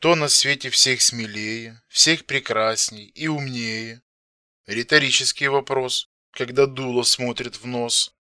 Кто на свете всех смелее, всех прекрасней и умнее? Риторический вопрос, когда дуло смотрит в нос.